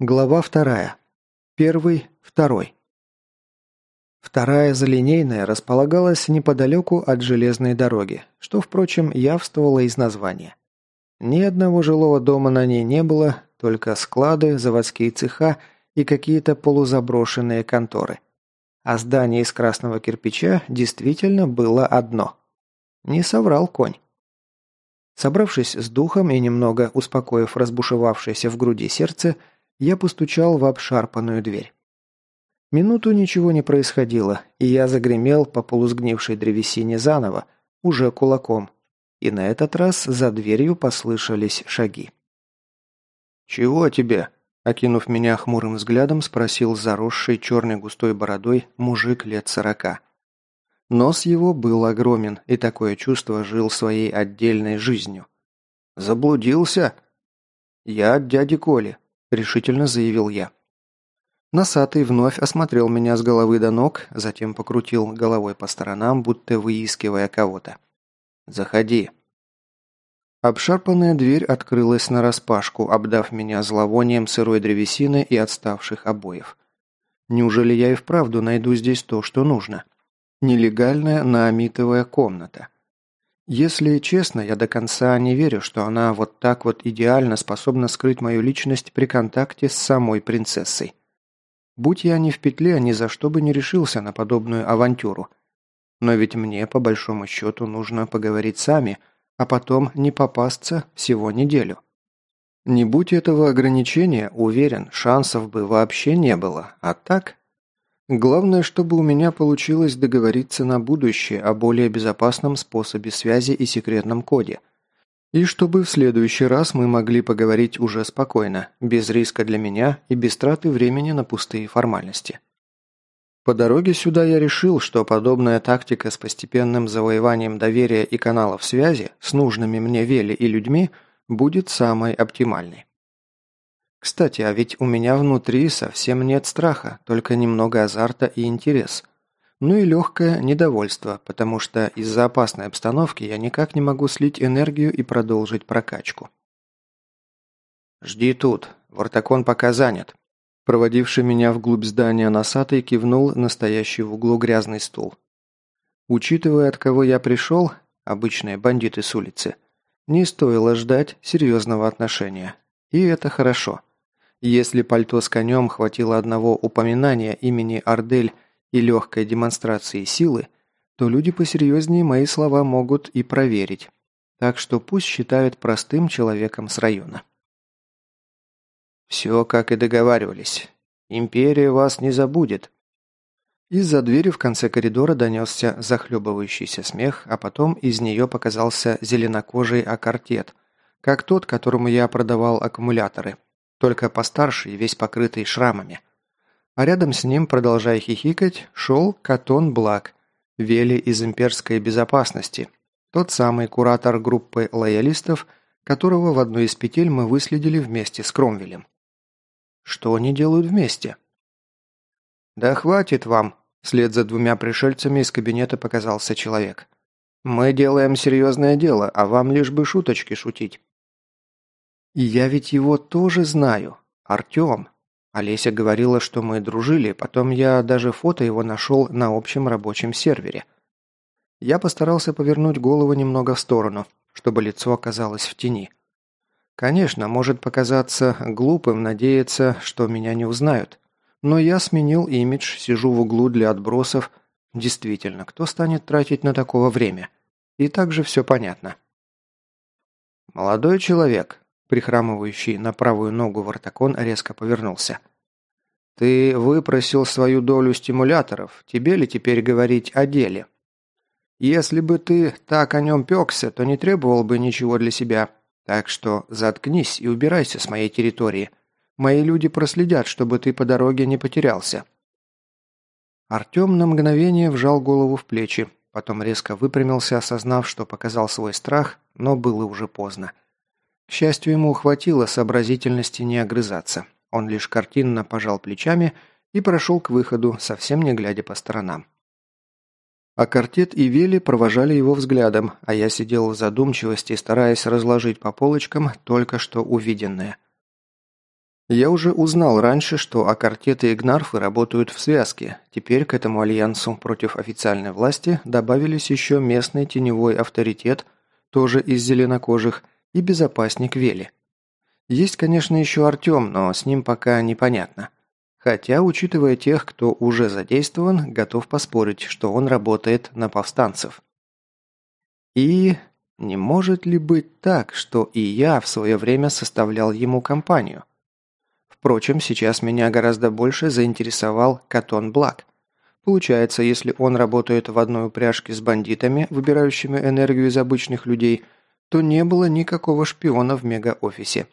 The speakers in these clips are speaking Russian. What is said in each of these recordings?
Глава вторая. Первый, второй. Вторая залинейная располагалась неподалеку от железной дороги, что, впрочем, явствовало из названия. Ни одного жилого дома на ней не было, только склады, заводские цеха и какие-то полузаброшенные конторы. А здание из красного кирпича действительно было одно. Не соврал конь. Собравшись с духом и немного успокоив разбушевавшееся в груди сердце, я постучал в обшарпанную дверь. Минуту ничего не происходило, и я загремел по полусгнившей древесине заново, уже кулаком. И на этот раз за дверью послышались шаги. «Чего тебе?» – окинув меня хмурым взглядом, спросил заросший черной густой бородой мужик лет сорока. Нос его был огромен, и такое чувство жил своей отдельной жизнью. «Заблудился?» «Я от дяди Коли решительно заявил я. Носатый вновь осмотрел меня с головы до ног, затем покрутил головой по сторонам, будто выискивая кого-то. «Заходи». Обшарпанная дверь открылась нараспашку, обдав меня зловонием сырой древесины и отставших обоев. Неужели я и вправду найду здесь то, что нужно? Нелегальная наамитовая комната. Если честно, я до конца не верю, что она вот так вот идеально способна скрыть мою личность при контакте с самой принцессой. Будь я не в петле, ни за что бы не решился на подобную авантюру. Но ведь мне, по большому счету, нужно поговорить сами, а потом не попасться всего неделю. Не будь этого ограничения, уверен, шансов бы вообще не было, а так Главное, чтобы у меня получилось договориться на будущее о более безопасном способе связи и секретном коде. И чтобы в следующий раз мы могли поговорить уже спокойно, без риска для меня и без траты времени на пустые формальности. По дороге сюда я решил, что подобная тактика с постепенным завоеванием доверия и каналов связи с нужными мне Вели и людьми будет самой оптимальной. Кстати, а ведь у меня внутри совсем нет страха, только немного азарта и интерес. Ну и легкое недовольство, потому что из-за опасной обстановки я никак не могу слить энергию и продолжить прокачку. «Жди тут. Вартакон пока занят». Проводивший меня вглубь здания носатый кивнул настоящий в углу грязный стул. Учитывая, от кого я пришел, обычные бандиты с улицы, не стоило ждать серьезного отношения. И это хорошо. Если пальто с конем хватило одного упоминания имени Ардель и легкой демонстрации силы, то люди посерьезнее мои слова могут и проверить. Так что пусть считают простым человеком с района. Все, как и договаривались. Империя вас не забудет. Из-за двери в конце коридора донесся захлебывающийся смех, а потом из нее показался зеленокожий аккортет, как тот, которому я продавал аккумуляторы, только постарше и весь покрытый шрамами. А рядом с ним, продолжая хихикать, шел Катон Блак, Вели из имперской безопасности, тот самый куратор группы лоялистов, которого в одной из петель мы выследили вместе с Кромвелем. Что они делают вместе? «Да хватит вам!» Вслед за двумя пришельцами из кабинета показался человек. «Мы делаем серьезное дело, а вам лишь бы шуточки шутить. Я ведь его тоже знаю. Артем. Олеся говорила, что мы дружили, потом я даже фото его нашел на общем рабочем сервере. Я постарался повернуть голову немного в сторону, чтобы лицо оказалось в тени. Конечно, может показаться глупым надеяться, что меня не узнают. Но я сменил имидж, сижу в углу для отбросов. Действительно, кто станет тратить на такого время? И также все понятно. «Молодой человек», Прихрамывающий на правую ногу Вартакон резко повернулся. «Ты выпросил свою долю стимуляторов. Тебе ли теперь говорить о деле? Если бы ты так о нем пекся, то не требовал бы ничего для себя. Так что заткнись и убирайся с моей территории. Мои люди проследят, чтобы ты по дороге не потерялся». Артем на мгновение вжал голову в плечи, потом резко выпрямился, осознав, что показал свой страх, но было уже поздно. К счастью, ему хватило сообразительности не огрызаться. Он лишь картинно пожал плечами и прошел к выходу, совсем не глядя по сторонам. А Картет и Вели провожали его взглядом, а я сидел в задумчивости, стараясь разложить по полочкам только что увиденное. Я уже узнал раньше, что Акартеты и Гнарфы работают в связке. Теперь к этому альянсу против официальной власти добавились еще местный теневой авторитет, тоже из зеленокожих, и безопасник Вели. Есть, конечно, еще Артем, но с ним пока непонятно. Хотя, учитывая тех, кто уже задействован, готов поспорить, что он работает на повстанцев. И не может ли быть так, что и я в свое время составлял ему компанию? Впрочем, сейчас меня гораздо больше заинтересовал Катон Блак. Получается, если он работает в одной упряжке с бандитами, выбирающими энергию из обычных людей, то не было никакого шпиона в мегаофисе.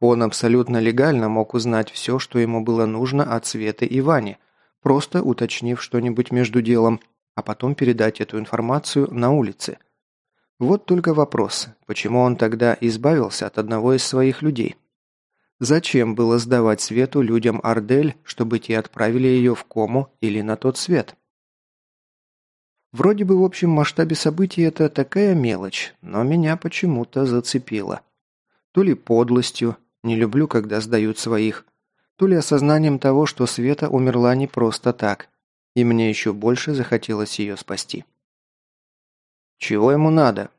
Он абсолютно легально мог узнать все, что ему было нужно от Светы и Вани, просто уточнив что-нибудь между делом, а потом передать эту информацию на улице. Вот только вопрос, почему он тогда избавился от одного из своих людей? Зачем было сдавать Свету людям Ардель, чтобы те отправили ее в кому или на тот свет? Вроде бы в общем масштабе событий это такая мелочь, но меня почему-то зацепило. То ли подлостью, не люблю, когда сдают своих, то ли осознанием того, что Света умерла не просто так, и мне еще больше захотелось ее спасти. «Чего ему надо?»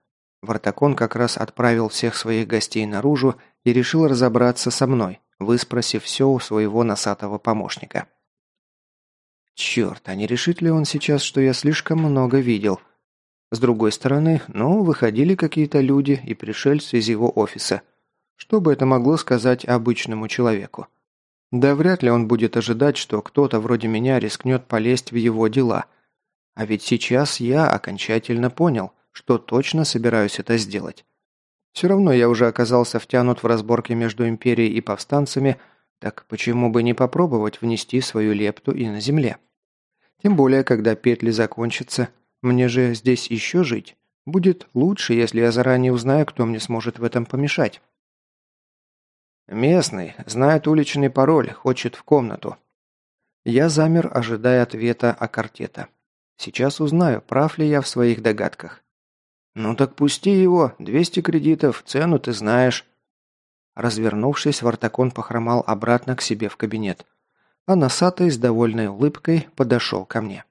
Вартакон как раз отправил всех своих гостей наружу и решил разобраться со мной, выспросив все у своего носатого помощника. Черт, а не решит ли он сейчас, что я слишком много видел? С другой стороны, ну, выходили какие-то люди и пришельцы из его офиса. Что бы это могло сказать обычному человеку? Да вряд ли он будет ожидать, что кто-то вроде меня рискнет полезть в его дела. А ведь сейчас я окончательно понял, что точно собираюсь это сделать. Все равно я уже оказался втянут в разборки между империей и повстанцами, так почему бы не попробовать внести свою лепту и на земле? Тем более, когда петли закончатся, мне же здесь еще жить. Будет лучше, если я заранее узнаю, кто мне сможет в этом помешать. Местный, знает уличный пароль, хочет в комнату. Я замер, ожидая ответа о картета. Сейчас узнаю, прав ли я в своих догадках. «Ну так пусти его, 200 кредитов, цену ты знаешь». Развернувшись, Вартакон похромал обратно к себе в кабинет, а носатый с довольной улыбкой подошел ко мне.